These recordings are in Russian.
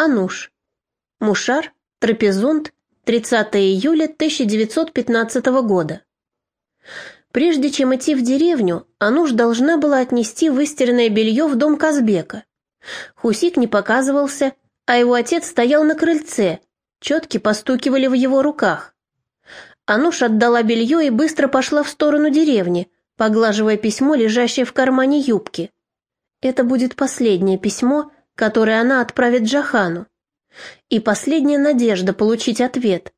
Ануш. Мушар, Трапезунд, 30 июля 1915 года. Прежде чем идти в деревню, Ануш должна была отнести выстиранное белье в дом Казбека. Хусик не показывался, а его отец стоял на крыльце, четки постукивали в его руках. Ануш отдала белье и быстро пошла в сторону деревни, поглаживая письмо, лежащее в кармане юбки. Это будет последнее письмо, которое она отправит Джахану. И последняя надежда получить ответ.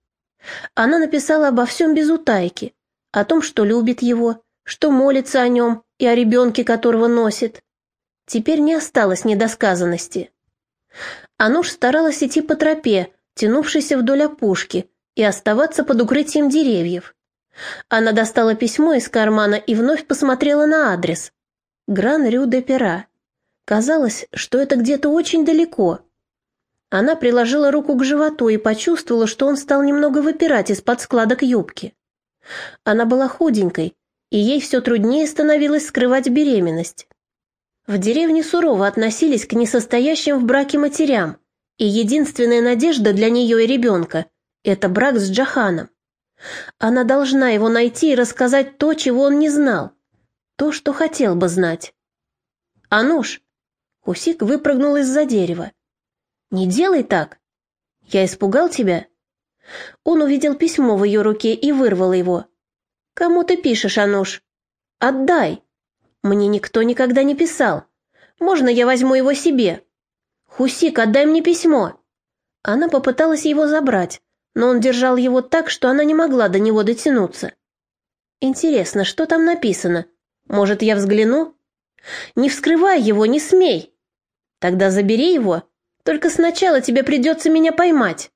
Она написала обо всем без утайки, о том, что любит его, что молится о нем и о ребенке, которого носит. Теперь не осталось недосказанности. Ануш старалась идти по тропе, тянувшейся вдоль опушки, и оставаться под укрытием деревьев. Она достала письмо из кармана и вновь посмотрела на адрес. Гран-Рю-де-Пера. Казалось, что это где-то очень далеко. Она приложила руку к животу и почувствовала, что он стал немного выпирать из-под складок юбки. Она была худенькой, и ей все труднее становилось скрывать беременность. В деревне сурово относились к несостоящим в браке матерям, и единственная надежда для нее и ребенка – это брак с Джаханом. Она должна его найти и рассказать то, чего он не знал, то, что хотел бы знать. «Ануш!» Хусик выпрыгнул из-за дерева. «Не делай так! Я испугал тебя?» Он увидел письмо в ее руке и вырвал его. «Кому ты пишешь, Ануш?» «Отдай!» «Мне никто никогда не писал. Можно я возьму его себе?» «Хусик, отдай мне письмо!» Она попыталась его забрать, но он держал его так, что она не могла до него дотянуться. «Интересно, что там написано? Может, я взгляну?» «Не вскрывай его, не смей!» «Тогда забери его, только сначала тебе придется меня поймать».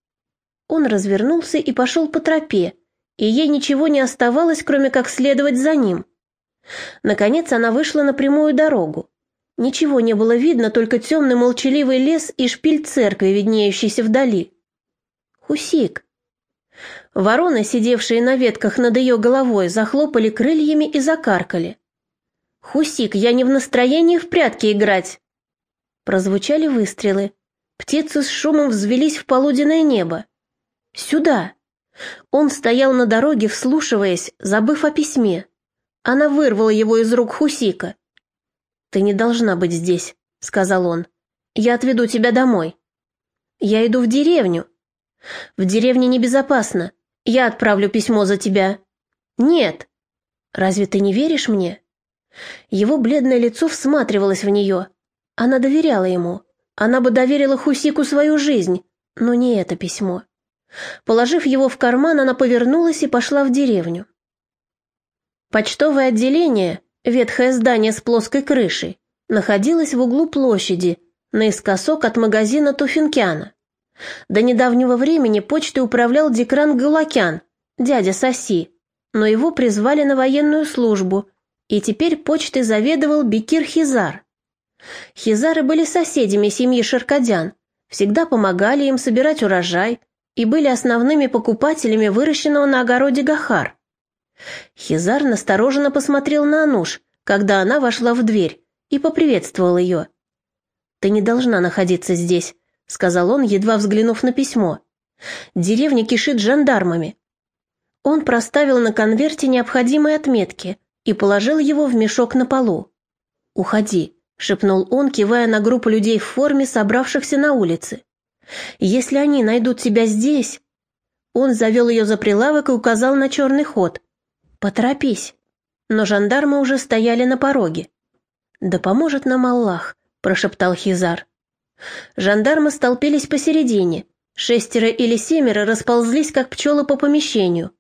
Он развернулся и пошел по тропе, и ей ничего не оставалось, кроме как следовать за ним. Наконец она вышла на прямую дорогу. Ничего не было видно, только темный молчаливый лес и шпиль церкви, виднеющийся вдали. Хусик. Вороны, сидевшие на ветках над ее головой, захлопали крыльями и закаркали. «Хусик, я не в настроении в прятки играть!» Прозвучали выстрелы. Птицы с шумом взвелись в полуденное небо. «Сюда!» Он стоял на дороге, вслушиваясь, забыв о письме. Она вырвала его из рук Хусика. «Ты не должна быть здесь», — сказал он. «Я отведу тебя домой». «Я иду в деревню». «В деревне небезопасно. Я отправлю письмо за тебя». «Нет». «Разве ты не веришь мне?» Его бледное лицо всматривалось в нее. Она доверяла ему. Она бы доверила Хусику свою жизнь, но не это письмо. Положив его в карман, она повернулась и пошла в деревню. Почтовое отделение, ветхое здание с плоской крышей, находилось в углу площади, наискосок от магазина Туфинкяна. До недавнего времени почтой управлял Декран Галакян, дядя Соси, но его призвали на военную службу, и теперь почтой заведовал Бекир Хизар. Хизары были соседями семьи Шаркадян, всегда помогали им собирать урожай, и были основными покупателями выращенного на огороде гахар. Хизар настороженно посмотрел на Ануш, когда она вошла в дверь, и поприветствовал ее. «Ты не должна находиться здесь», — сказал он, едва взглянув на письмо. «Деревня кишит жандармами». Он проставил на конверте необходимые отметки и положил его в мешок на полу. «Уходи», — шепнул он, кивая на группу людей в форме, собравшихся на улице. Если они найдут тебя здесь...» Он завел ее за прилавок и указал на черный ход. «Поторопись». Но жандармы уже стояли на пороге. «Да поможет нам Аллах», — прошептал Хизар. Жандармы столпились посередине. Шестеро или семеро расползлись, как пчелы по помещению.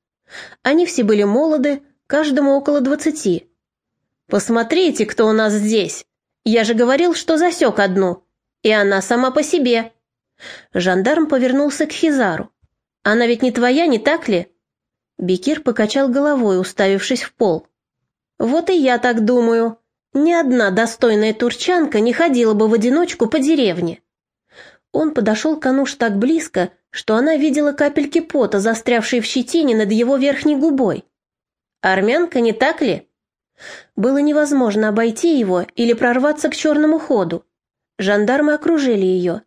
Они все были молоды, каждому около двадцати. «Посмотрите, кто у нас здесь! Я же говорил, что засек одну, и она сама по себе!» Жандарм повернулся к Хизару. «Она ведь не твоя, не так ли?» Бекир покачал головой, уставившись в пол. «Вот и я так думаю. Ни одна достойная турчанка не ходила бы в одиночку по деревне». Он подошел к Ануш так близко, что она видела капельки пота, застрявшие в щетине над его верхней губой. «Армянка, не так ли?» Было невозможно обойти его или прорваться к черному ходу. Жандармы окружили ее.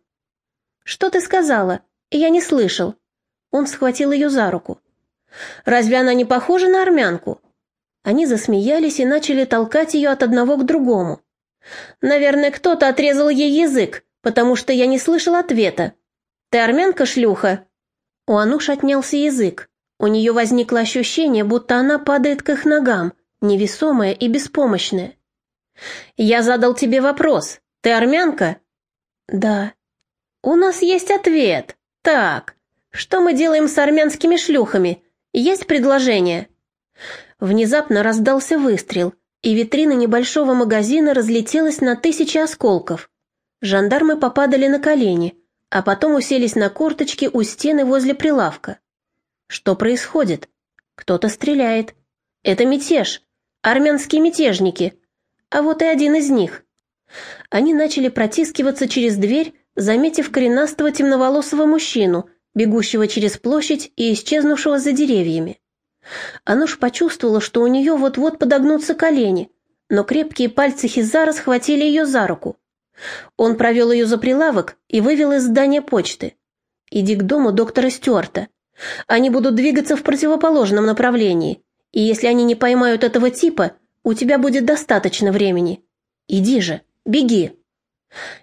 Что ты сказала? Я не слышал». Он схватил ее за руку. «Разве она не похожа на армянку?» Они засмеялись и начали толкать ее от одного к другому. «Наверное, кто-то отрезал ей язык, потому что я не слышал ответа. Ты армянка, шлюха?» У Ануш отнялся язык. У нее возникло ощущение, будто она падает к их ногам, невесомая и беспомощная. «Я задал тебе вопрос. Ты армянка?» «Да». «У нас есть ответ. Так, что мы делаем с армянскими шлюхами? Есть предложение?» Внезапно раздался выстрел, и витрина небольшого магазина разлетелась на тысячи осколков. Жандармы попадали на колени, а потом уселись на корточки у стены возле прилавка. Что происходит? Кто-то стреляет. Это мятеж. Армянские мятежники. А вот и один из них. Они начали протискиваться через дверь, заметив коренастого темноволосого мужчину, бегущего через площадь и исчезнувшего за деревьями. Ануш почувствовала, что у нее вот-вот подогнутся колени, но крепкие пальцы Хизара схватили ее за руку. Он провел ее за прилавок и вывел из здания почты. «Иди к дому доктора Стюарта. Они будут двигаться в противоположном направлении, и если они не поймают этого типа, у тебя будет достаточно времени. Иди же, беги».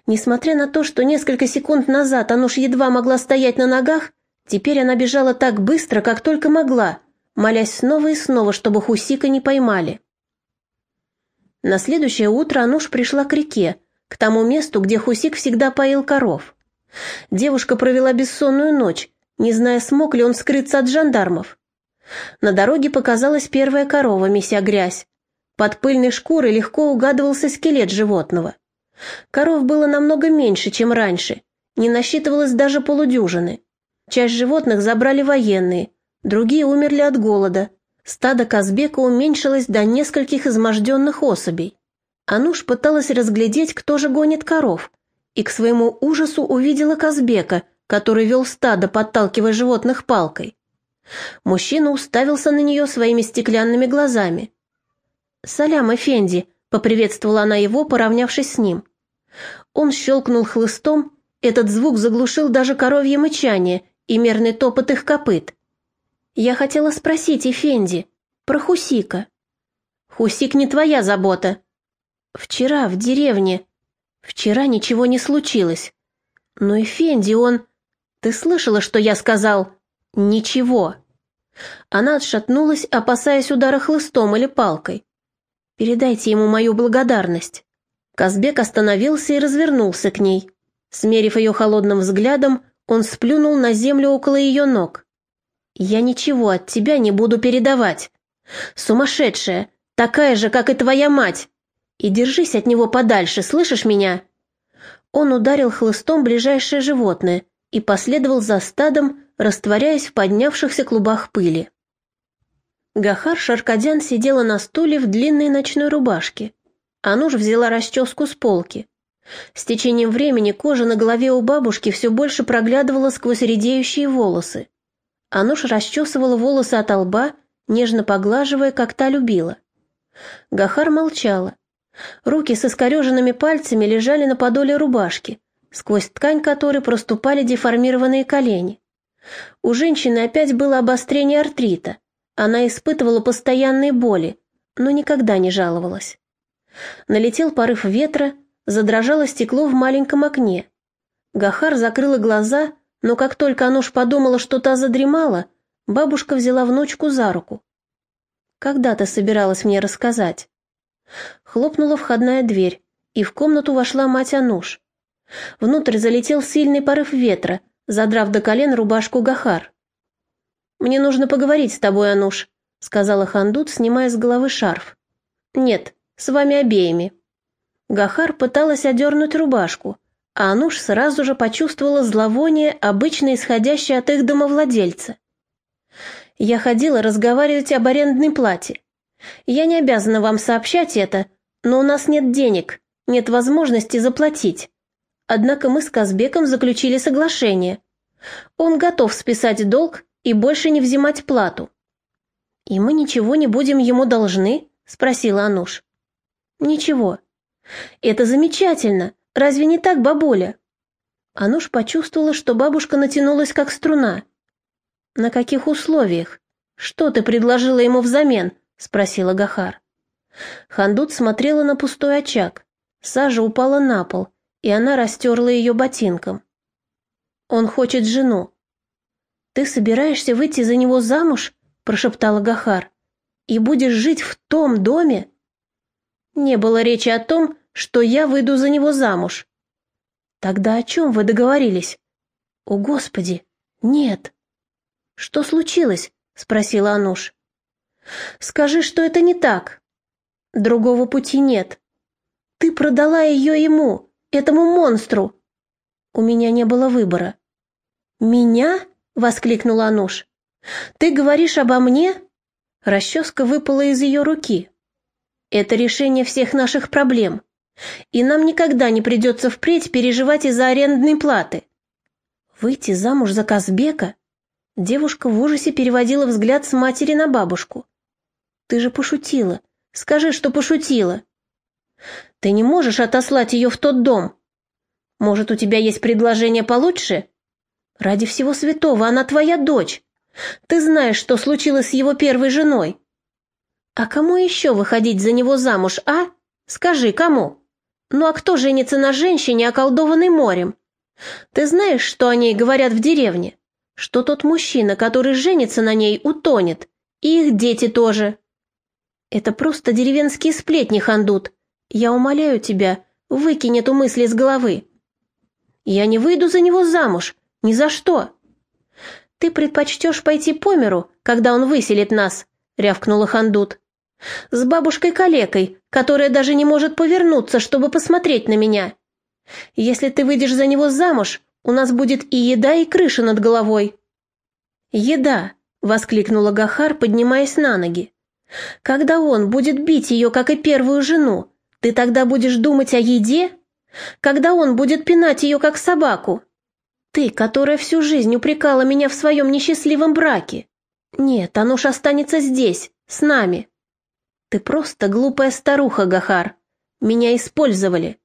Несмотря на то, что несколько секунд назад Ануш едва могла стоять на ногах, теперь она бежала так быстро, как только могла, молясь снова и снова, чтобы Хусика не поймали. На следующее утро Ануш пришла к реке, к тому месту, где Хусик всегда поил коров. Девушка провела бессонную ночь, не зная, смог ли он скрыться от жандармов. На дороге показалась первая корова, меся грязь. Под пыльной шкурой легко угадывался скелет животного. Коров было намного меньше, чем раньше, не насчитывалось даже полудюжины. Часть животных забрали военные, другие умерли от голода. Стадо Казбека уменьшилось до нескольких изможденных особей. Ануш пыталась разглядеть, кто же гонит коров, и к своему ужасу увидела Казбека, который вел стадо, подталкивая животных палкой. Мужчина уставился на нее своими стеклянными глазами. «Салям, Эфенди!» — поприветствовала она его, поравнявшись с ним. Он щелкнул хлыстом, этот звук заглушил даже коровье мычание и мерный топот их копыт. «Я хотела спросить, Эфенди, про Хусика». «Хусик не твоя забота», Вчера в деревне. Вчера ничего не случилось. Но Эфенди, он... Ты слышала, что я сказал? Ничего. Она отшатнулась, опасаясь удара хлыстом или палкой. Передайте ему мою благодарность. Казбек остановился и развернулся к ней. Смерив ее холодным взглядом, он сплюнул на землю около ее ног. «Я ничего от тебя не буду передавать. Сумасшедшая, такая же, как и твоя мать. И держись от него подальше, слышишь меня?» Он ударил хлыстом ближайшее животное и последовал за стадом, растворяясь в поднявшихся клубах пыли. Гахар Шаркадян сидела на стуле в длинной ночной рубашке. Ануш взяла расческу с полки. С течением времени кожа на голове у бабушки все больше проглядывала сквозь редеющие волосы. Ануш расчесывала волосы от лба, нежно поглаживая, как та любила. Гахар молчала. Руки с искореженными пальцами лежали на подоле рубашки, сквозь ткань которой проступали деформированные колени. У женщины опять было обострение артрита. Она испытывала постоянные боли, но никогда не жаловалась. Налетел порыв ветра, задрожало стекло в маленьком окне. Гахар закрыла глаза, но как только Ануш подумала, что та задремала, бабушка взяла внучку за руку. «Когда ты собиралась мне рассказать?» Хлопнула входная дверь, и в комнату вошла мать Ануш. Внутрь залетел сильный порыв ветра, задрав до колен рубашку Гахар. «Мне нужно поговорить с тобой, Ануш», — сказала Хандут, снимая с головы шарф. «Нет, с вами обеими». Гахар пыталась одернуть рубашку, а Ануш сразу же почувствовала зловоние, обычно исходящее от их домовладельца. «Я ходила разговаривать об арендной плате. Я не обязана вам сообщать это, но у нас нет денег, нет возможности заплатить. Однако мы с Казбеком заключили соглашение. Он готов списать долг и больше не взимать плату. И мы ничего не будем ему должны? спросила Ануш. Ничего. Это замечательно. Разве не так, бабуля? Ануш почувствовала, что бабушка натянулась как струна. «На каких условиях? Что ты предложила ему взамен?» — спросила Гахар. Хандут смотрела на пустой очаг. Сажа упала на пол, и она растерла ее ботинком. «Он хочет жену». «Ты собираешься выйти за него замуж?» — прошептала Гахар. «И будешь жить в том доме?» «Не было речи о том, что я выйду за него замуж». Тогда о чем вы договорились? О, Господи! Нет. Что случилось? Спросила Ануш. Скажи, что это не так. Другого пути нет. Ты продала ее ему, этому монстру. У меня не было выбора. Меня? Воскликнула Ануш. Ты говоришь обо мне? Расческа выпала из ее руки. Это решение всех наших проблем. И нам никогда не придется впредь переживать из-за арендной платы. Выйти замуж за Казбека? Девушка в ужасе переводила взгляд с матери на бабушку. Ты же пошутила. Скажи, что пошутила. Ты не можешь отослать ее в тот дом. Может, у тебя есть предложение получше? Ради всего святого, она твоя дочь. Ты знаешь, что случилось с его первой женой. А кому еще выходить за него замуж, а? Скажи, кому? Ну а кто женится на женщине, околдованной морем? Ты знаешь, что о ней говорят в деревне? Что тот мужчина, который женится на ней, утонет. И их дети тоже. Это просто деревенские сплетни, Хандут. Я умоляю тебя, выкинь эту мысль из головы. Я не выйду за него замуж. Ни за что. Ты предпочтешь пойти по миру, когда он выселит нас, рявкнула Хандут. С бабушкой-калекой, которая даже не может повернуться, чтобы посмотреть на меня. Если ты выйдешь за него замуж, у нас будет и еда, и крыша над головой». «Еда!» — воскликнула Гахар, поднимаясь на ноги. «Когда он будет бить ее, как и первую жену, ты тогда будешь думать о еде? Когда он будет пинать ее, как собаку? Ты, которая всю жизнь упрекала меня в своем несчастливом браке. Нет, ж останется здесь, с нами». Ты просто глупая старуха, Гахар. Меня использовали.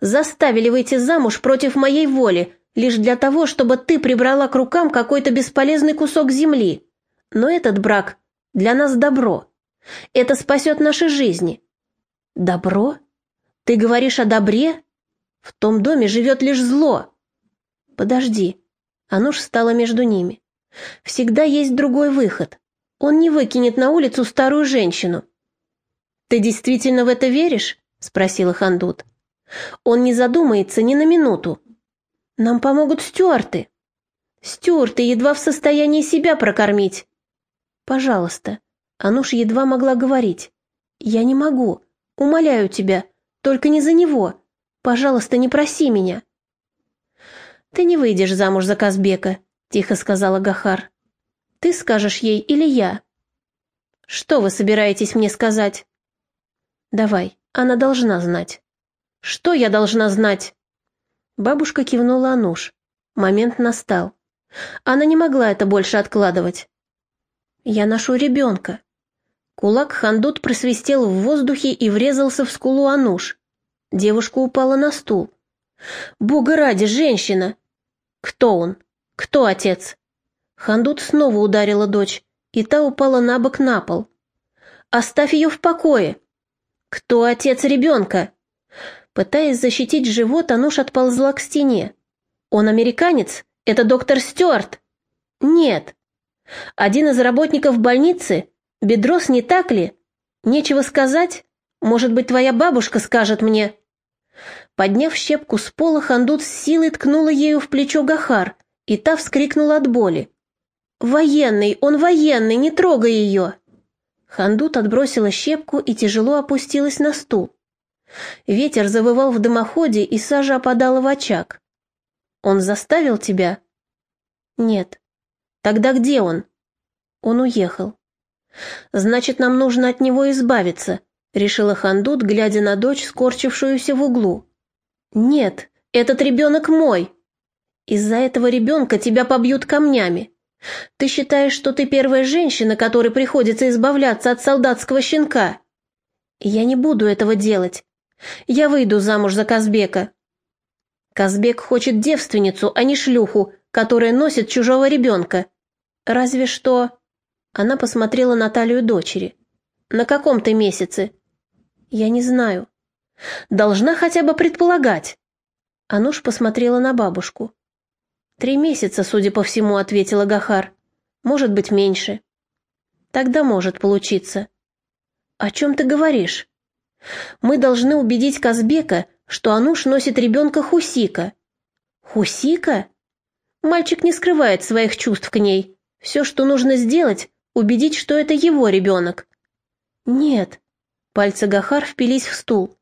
Заставили выйти замуж против моей воли, лишь для того, чтобы ты прибрала к рукам какой-то бесполезный кусок земли. Но этот брак для нас добро. Это спасет наши жизни. Добро? Ты говоришь о добре? В том доме живет лишь зло. Подожди. Ануш стала между ними. Всегда есть другой выход. Он не выкинет на улицу старую женщину. «Ты действительно в это веришь?» — спросила Хандут. «Он не задумается ни на минуту. Нам помогут стюарты. Стюарты едва в состоянии себя прокормить. Пожалуйста». Ануш едва могла говорить. «Я не могу. Умоляю тебя. Только не за него. Пожалуйста, не проси меня». «Ты не выйдешь замуж за Казбека», — тихо сказала Гахар. «Ты скажешь ей или я?» «Что вы собираетесь мне сказать?» Давай, она должна знать. Что я должна знать? Бабушка кивнула Ануш. Момент настал. Она не могла это больше откладывать. Я ношу ребенка. Кулак Хандут просвистел в воздухе и врезался в скулу Ануш. Девушка упала на стул. «Бога ради, женщина!» «Кто он? Кто отец?» Хандут снова ударила дочь, и та упала на бок на пол. «Оставь ее в покое!» «Кто отец ребенка?» Пытаясь защитить живот, Ануш отползла к стене. «Он американец? Это доктор Стюарт?» «Нет». «Один из работников больницы? Бедрос, не так ли? Нечего сказать? Может быть, твоя бабушка скажет мне?» Подняв щепку с пола, Хандут с силой ткнула ею в плечо Гахар, и та вскрикнула от боли. «Военный, он военный, не трогай ее!» Хандут отбросила щепку и тяжело опустилась на стул. Ветер завывал в дымоходе, и сажа опадала в очаг. «Он заставил тебя?» «Нет». «Тогда где он?» «Он уехал». «Значит, нам нужно от него избавиться», — решила Хандут, глядя на дочь, скорчившуюся в углу. «Нет, этот ребенок мой. Из-за этого ребенка тебя побьют камнями. Ты считаешь, что ты первая женщина, которой приходится избавляться от солдатского щенка? Я не буду этого делать. Я выйду замуж за Казбека. Казбек хочет девственницу, а не шлюху, которая носит чужого ребенка. Разве что...» Она посмотрела на талию дочери. «На каком ты месяце?» «Я не знаю». «Должна хотя бы предполагать». Ануш посмотрела на бабушку. «Три месяца, судя по всему», — ответила Гахар. «Может быть, меньше». «Тогда может получиться». «О чем ты говоришь?» «Мы должны убедить Казбека, что Ануш носит ребенка Хусика». «Хусика?» Мальчик не скрывает своих чувств к ней. Все, что нужно сделать, убедить, что это его ребенок. «Нет». Пальцы Гахар впились в стул.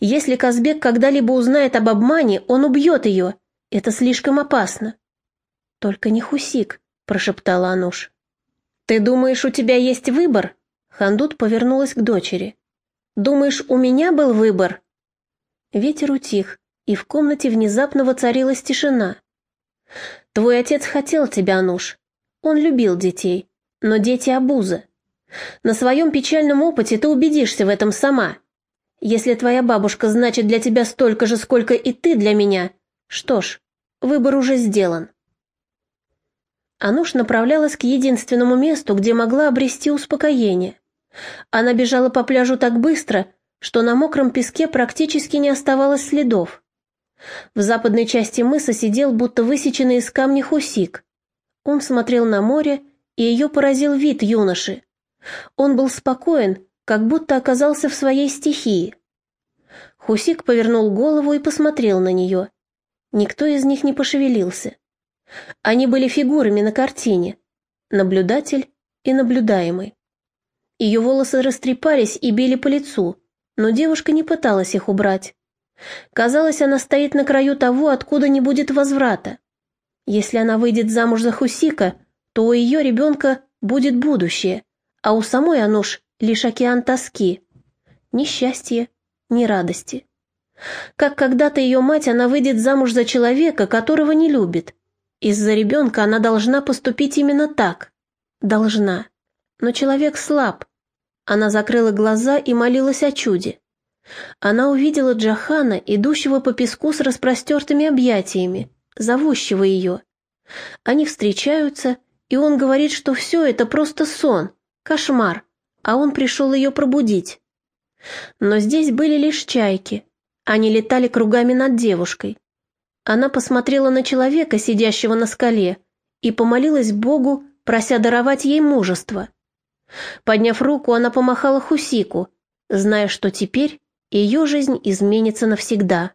«Если Казбек когда-либо узнает об обмане, он убьет ее. Это слишком опасно». «Только не Хусик», — прошептала Ануш. «Ты думаешь, у тебя есть выбор?» Хандут повернулась к дочери. «Думаешь, у меня был выбор?» Ветер утих, и в комнате внезапно воцарилась тишина. «Твой отец хотел тебя, Ануш. Он любил детей, но дети — обуза. На своем печальном опыте ты убедишься в этом сама. Если твоя бабушка значит для тебя столько же, сколько и ты для меня, что ж, выбор уже сделан». Ануш направлялась к единственному месту, где могла обрести успокоение. Она бежала по пляжу так быстро, что на мокром песке практически не оставалось следов. В западной части мыса сидел будто высеченный из камня хусик. Он смотрел на море, и ее поразил вид юноши. Он был спокоен, как будто оказался в своей стихии. Хусик повернул голову и посмотрел на нее. Никто из них не пошевелился. Они были фигурами на картине. Наблюдатель и наблюдаемый. Ее волосы растрепались и били по лицу, но девушка не пыталась их убрать. Казалось, она стоит на краю того, откуда не будет возврата. Если она выйдет замуж за Хусика, то у ее ребенка будет будущее, а у самой Ануш лишь океан тоски. Ни счастья, ни радости. Как когда-то ее мать, она выйдет замуж за человека, которого не любит. Из-за ребенка она должна поступить именно так. Должна. Но человек слаб. Она закрыла глаза и молилась о чуде. Она увидела Джахана, идущего по песку с распростертыми объятиями, зовущего ее. Они встречаются, и он говорит, что все это просто сон, кошмар, а он пришел ее пробудить. Но здесь были лишь чайки. Они летали кругами над девушкой. Она посмотрела на человека, сидящего на скале, и помолилась Богу, прося даровать ей мужество. Подняв руку, она помахала Хусику, зная, что теперь ее жизнь изменится навсегда.